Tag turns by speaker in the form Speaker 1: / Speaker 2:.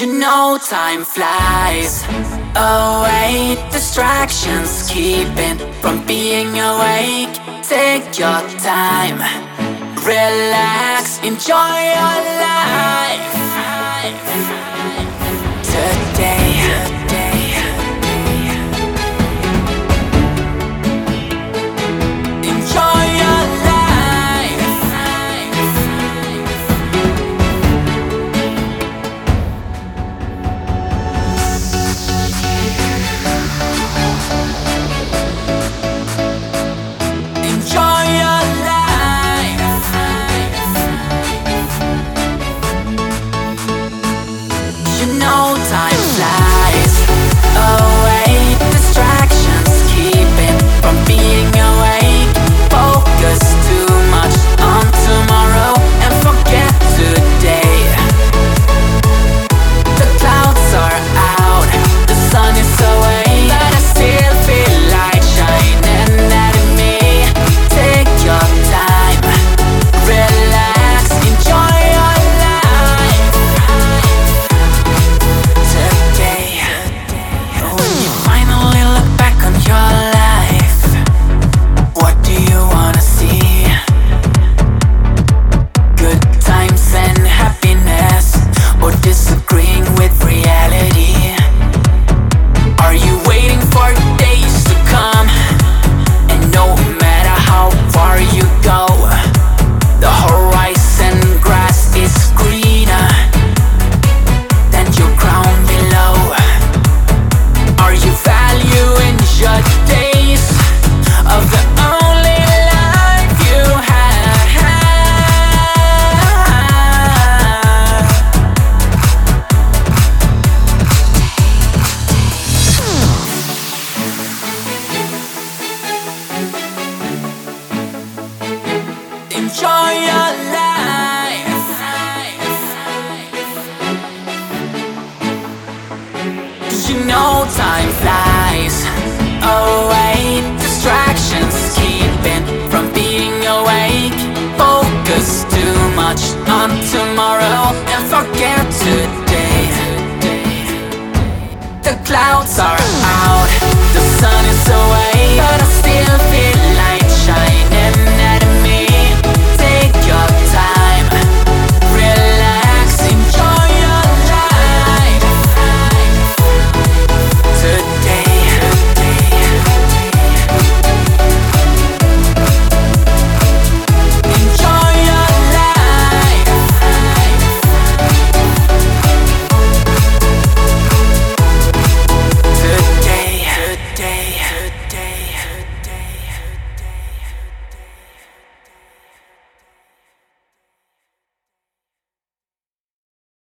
Speaker 1: you know time flies away? Distractions keeping from being awake. Take your time, relax, enjoy your life. enjoy your life. Cause you know time flies away. Distractions keeping from being awake. Focus too much on tomorrow and forget today. The clouds are out, the sun is away, but I still feel.